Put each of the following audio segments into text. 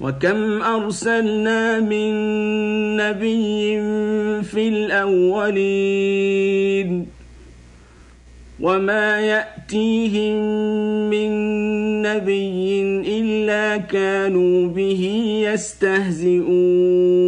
وكم ارسلنا من نبي في الاولين وما ياتيهم من نبي الا كانوا به يستهزئون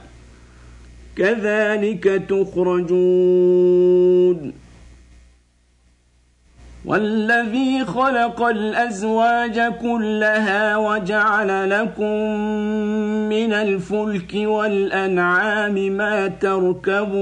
كذلك تخرجون. والذي خلق الأزواج كلها وجعل لكم من الفلك والأنعام ما تركبون.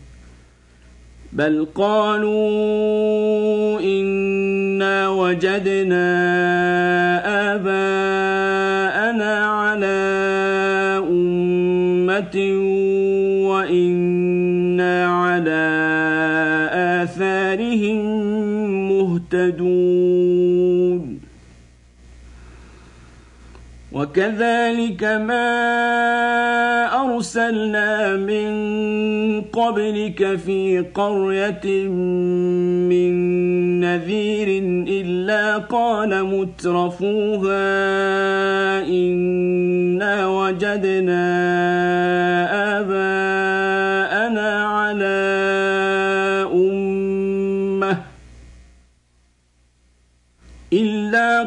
بل قالوا إنا وجدنا آباءنا على أمة وإنا على آثارهم مهتدون. وكذلك ما أرسلنا من قبلك في قرية من نذير إلا قال مترفوها إنا وجدنا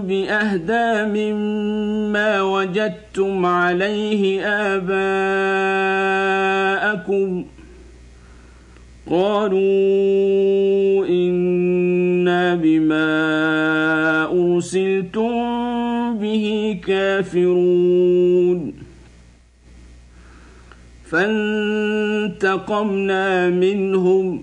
بأهدى مما وجدتم عليه آباءكم قالوا إنا بما أرسلتم به كافرون. فانتقمنا منهم.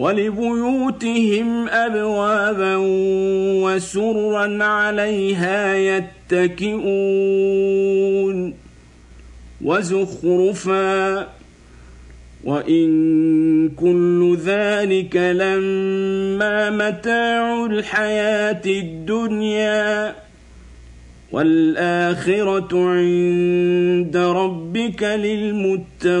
ولبيوتهم أبوابا وسرا عليها يتكئون وزخرفا وإن كل ذلك لما متاع الحياة الدنيا والآخرة عند ربك للمتقين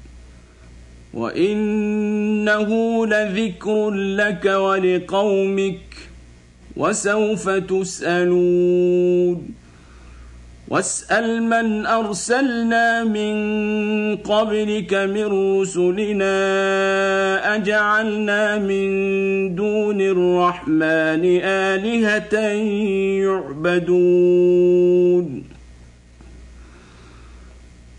وانه لذكر لك ولقومك وسوف تسالون واسال من ارسلنا من قبلك من رسلنا اجعلنا من دون الرحمن الهه يعبدون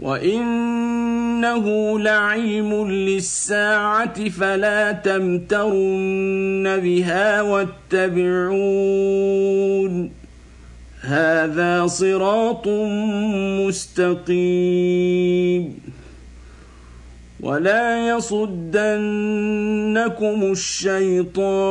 وانه لعلم للساعه فلا تمترن بها واتبعون هذا صراط مستقيم ولا يصدنكم الشيطان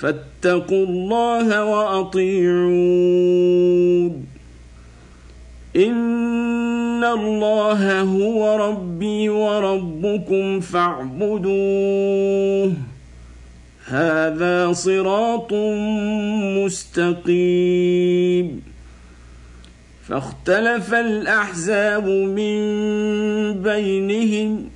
فاتقوا الله وأطيعون. إن الله هو ربي وربكم فاعبدوه. هذا صراط مستقيم. فاختلف الأحزاب من بينهم.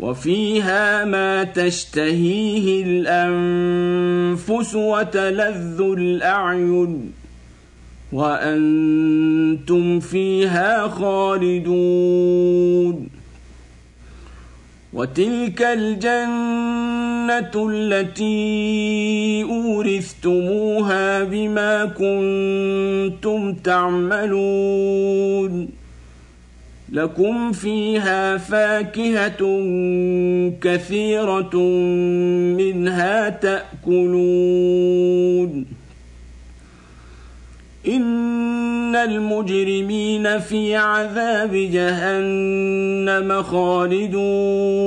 وفيها ما تشتهيه الأنفس وتلذ الأعين وأنتم فيها خالدون. وتلك الجنة التي أورثتموها بما كنتم تعملون. لكم فيها فاكهة كثيرة منها تأكلون. إن المجرمين في عذاب جهنم خالدون.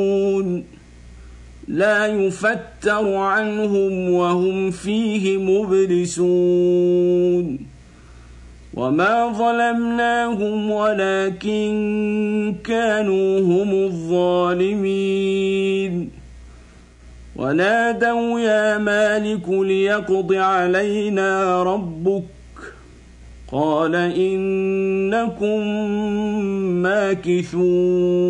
لا يفتر عنهم وهم فيه مبلسون. وما ظلمناهم ولكن كانوا هم الظالمين ونادوا يا مالك ليقض علينا ربك قال انكم ماكثون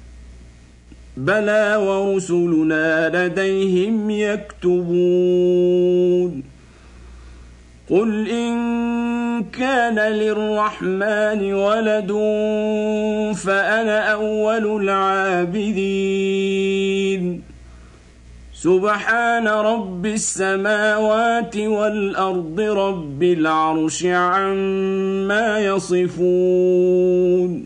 بلى ورسلنا لديهم يكتبون. قل إن كان للرحمن ولد فأنا أول العابدين. سبحان رب السماوات والأرض رب العرش عما يصفون.